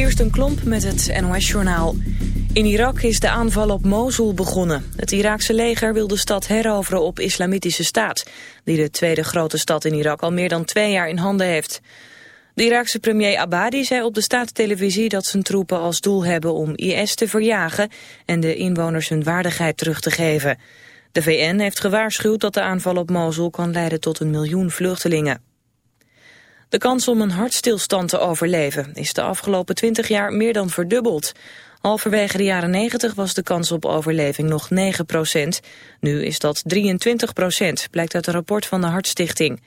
Kirsten Klomp met het NOS-journaal. In Irak is de aanval op Mosul begonnen. Het Iraakse leger wil de stad heroveren op islamitische staat... die de tweede grote stad in Irak al meer dan twee jaar in handen heeft. De Iraakse premier Abadi zei op de staatstelevisie dat zijn troepen als doel hebben om IS te verjagen... en de inwoners hun waardigheid terug te geven. De VN heeft gewaarschuwd dat de aanval op Mosul kan leiden tot een miljoen vluchtelingen. De kans om een hartstilstand te overleven is de afgelopen 20 jaar meer dan verdubbeld. Halverwege de jaren 90 was de kans op overleving nog 9 procent. Nu is dat 23 procent, blijkt uit een rapport van de Hartstichting.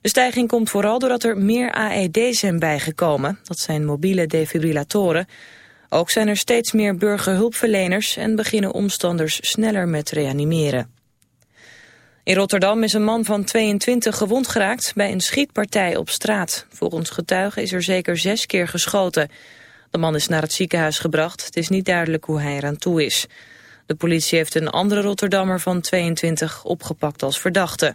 De stijging komt vooral doordat er meer AED's zijn bijgekomen. Dat zijn mobiele defibrillatoren. Ook zijn er steeds meer burgerhulpverleners en beginnen omstanders sneller met reanimeren. In Rotterdam is een man van 22 gewond geraakt bij een schietpartij op straat. Volgens getuigen is er zeker zes keer geschoten. De man is naar het ziekenhuis gebracht. Het is niet duidelijk hoe hij eraan toe is. De politie heeft een andere Rotterdammer van 22 opgepakt als verdachte.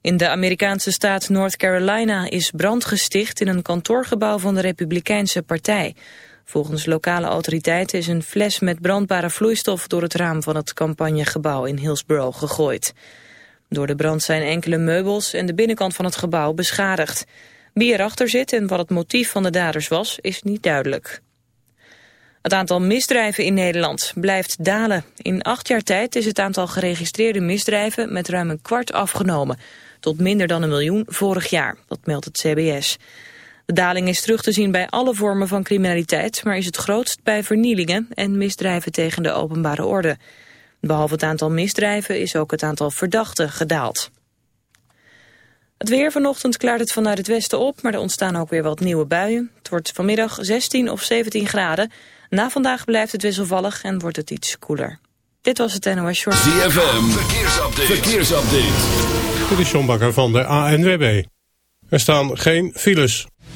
In de Amerikaanse staat North Carolina is brand gesticht in een kantoorgebouw van de Republikeinse Partij. Volgens lokale autoriteiten is een fles met brandbare vloeistof door het raam van het campagnegebouw in Hillsborough gegooid. Door de brand zijn enkele meubels en de binnenkant van het gebouw beschadigd. Wie erachter zit en wat het motief van de daders was, is niet duidelijk. Het aantal misdrijven in Nederland blijft dalen. In acht jaar tijd is het aantal geregistreerde misdrijven met ruim een kwart afgenomen. Tot minder dan een miljoen vorig jaar, dat meldt het CBS. De daling is terug te zien bij alle vormen van criminaliteit, maar is het grootst bij vernielingen en misdrijven tegen de openbare orde. Behalve het aantal misdrijven is ook het aantal verdachten gedaald. Het weer vanochtend klaart het vanuit het westen op, maar er ontstaan ook weer wat nieuwe buien. Het wordt vanmiddag 16 of 17 graden. Na vandaag blijft het wisselvallig en wordt het iets koeler. Dit was het NOS Short. ZFM, verkeersupdate. verkeersupdate. Dit is Bakker van de ANWB. Er staan geen files.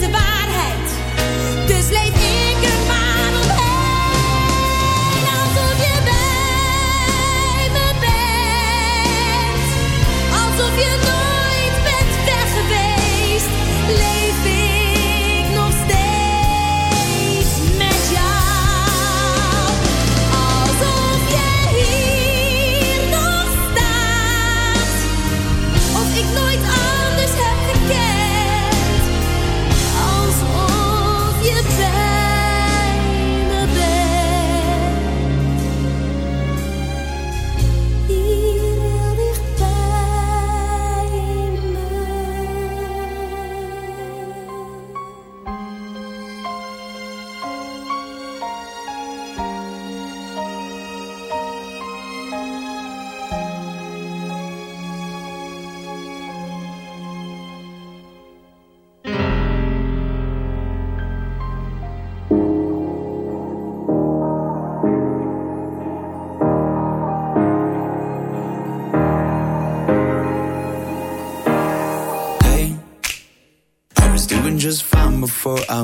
divine.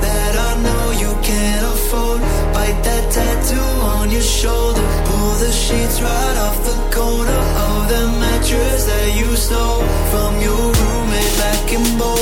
that I know you can't afford. Bite that tattoo on your shoulder, pull the sheets right off the corner of the mattress that you stole from your roommate back in Boulder.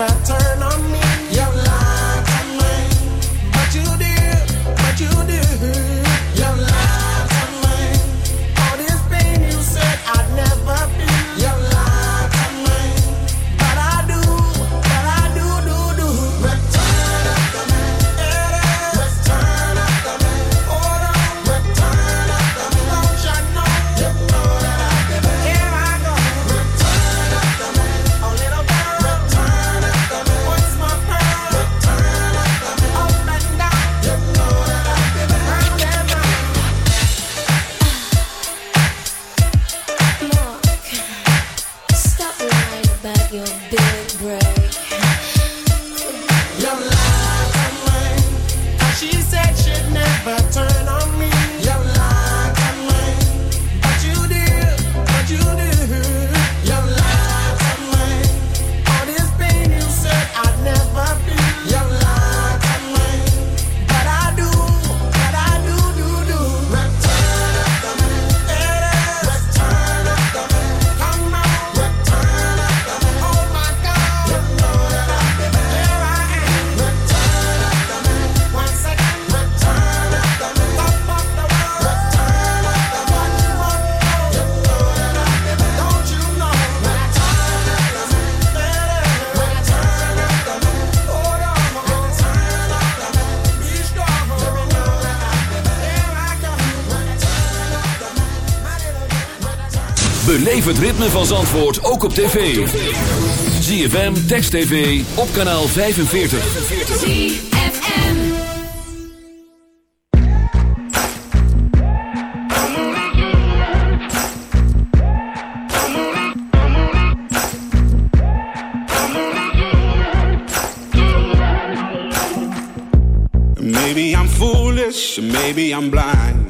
Never turn on me. Beleef het ritme van Zandvoort ook op tv. ZFM, Text TV, op kanaal 45. ZFM. Maybe I'm foolish, or maybe I'm blind.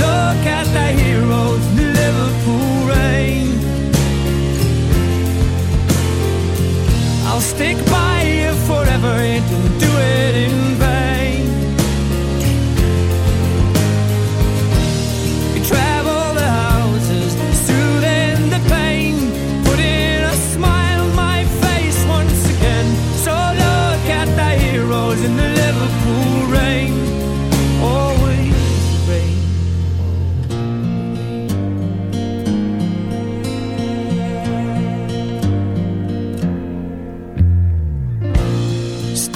look at the heroes in the Liverpool rain. I'll stick by you forever and don't do it in vain. You travel the houses, soothing the pain, putting a smile on my face once again. So look at the heroes in the Liverpool rain.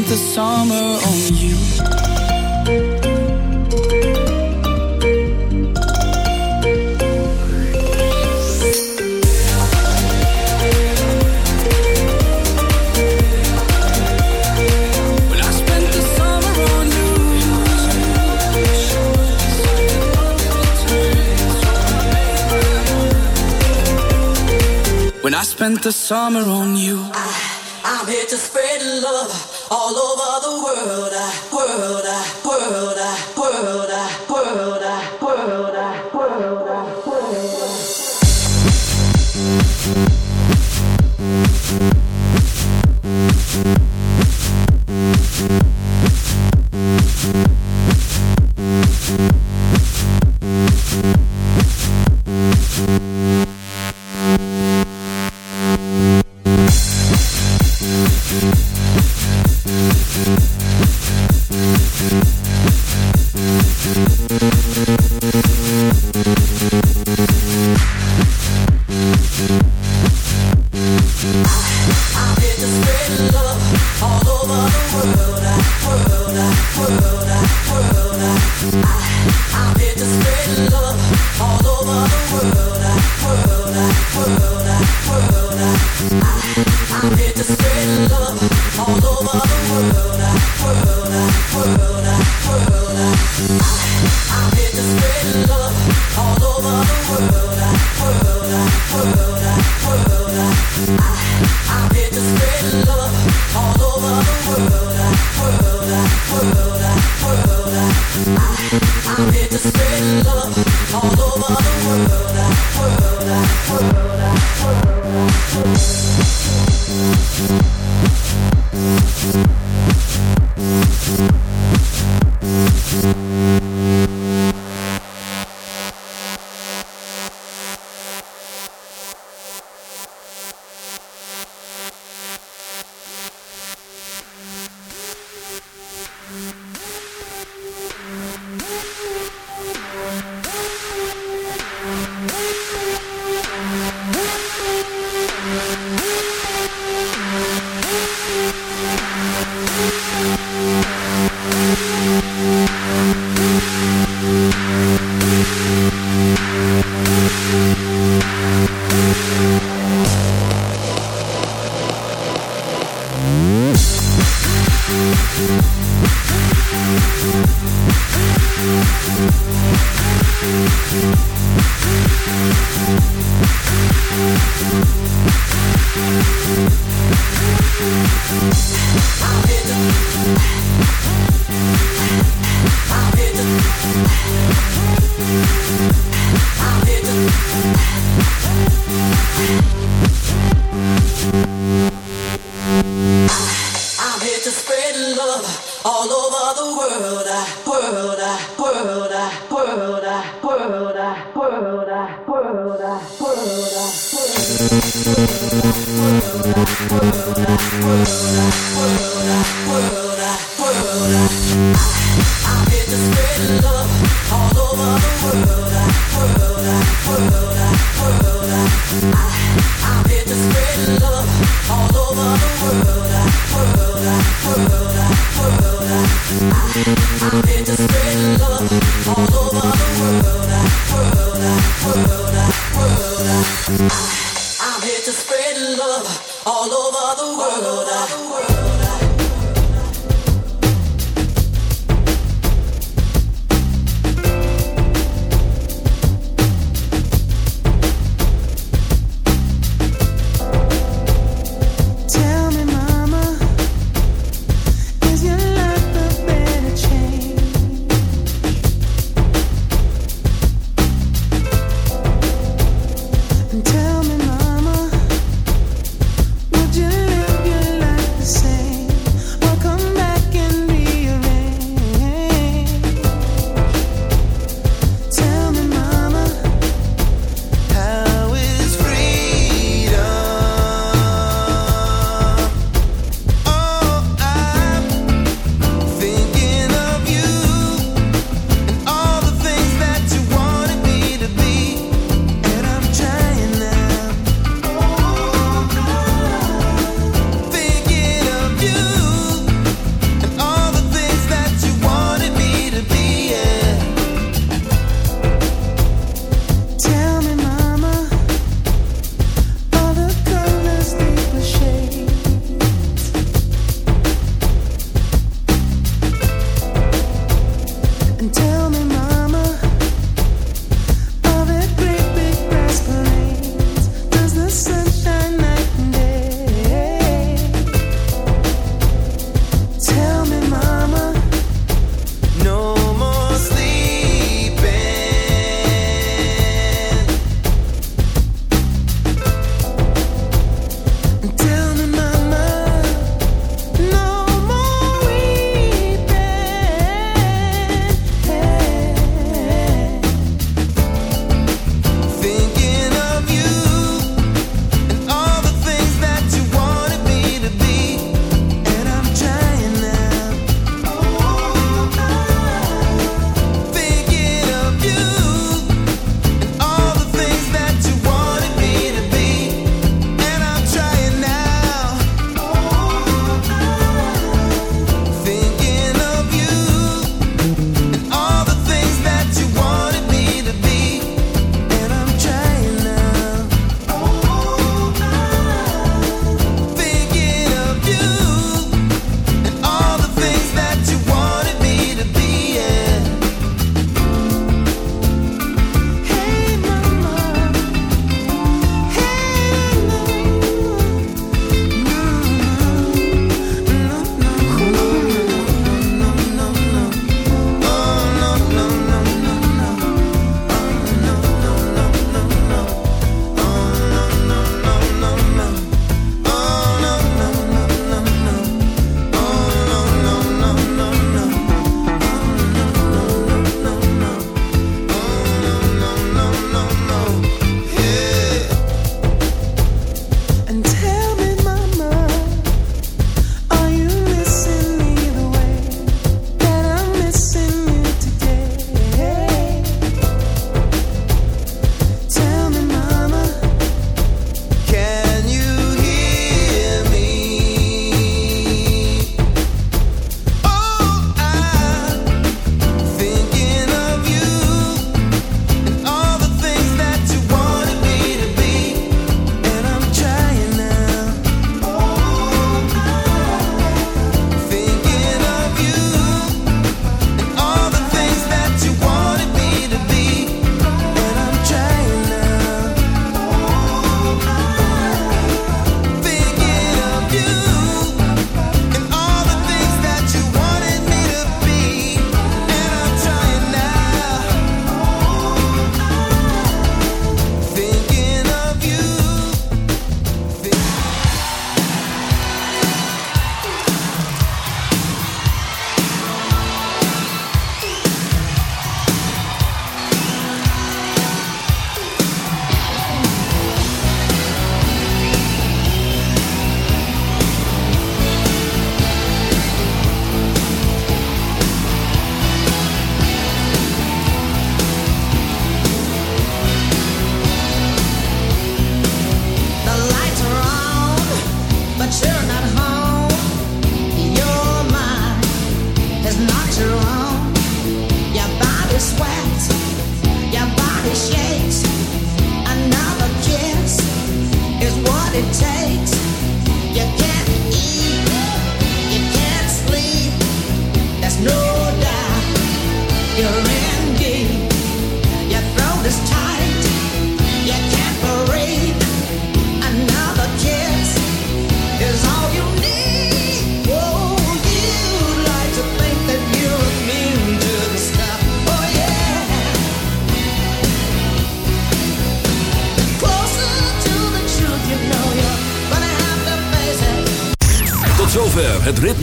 spend the summer on you. When I spent the summer on you. When I spent the summer on you. I'm here to spread love all over the world, world, world, world,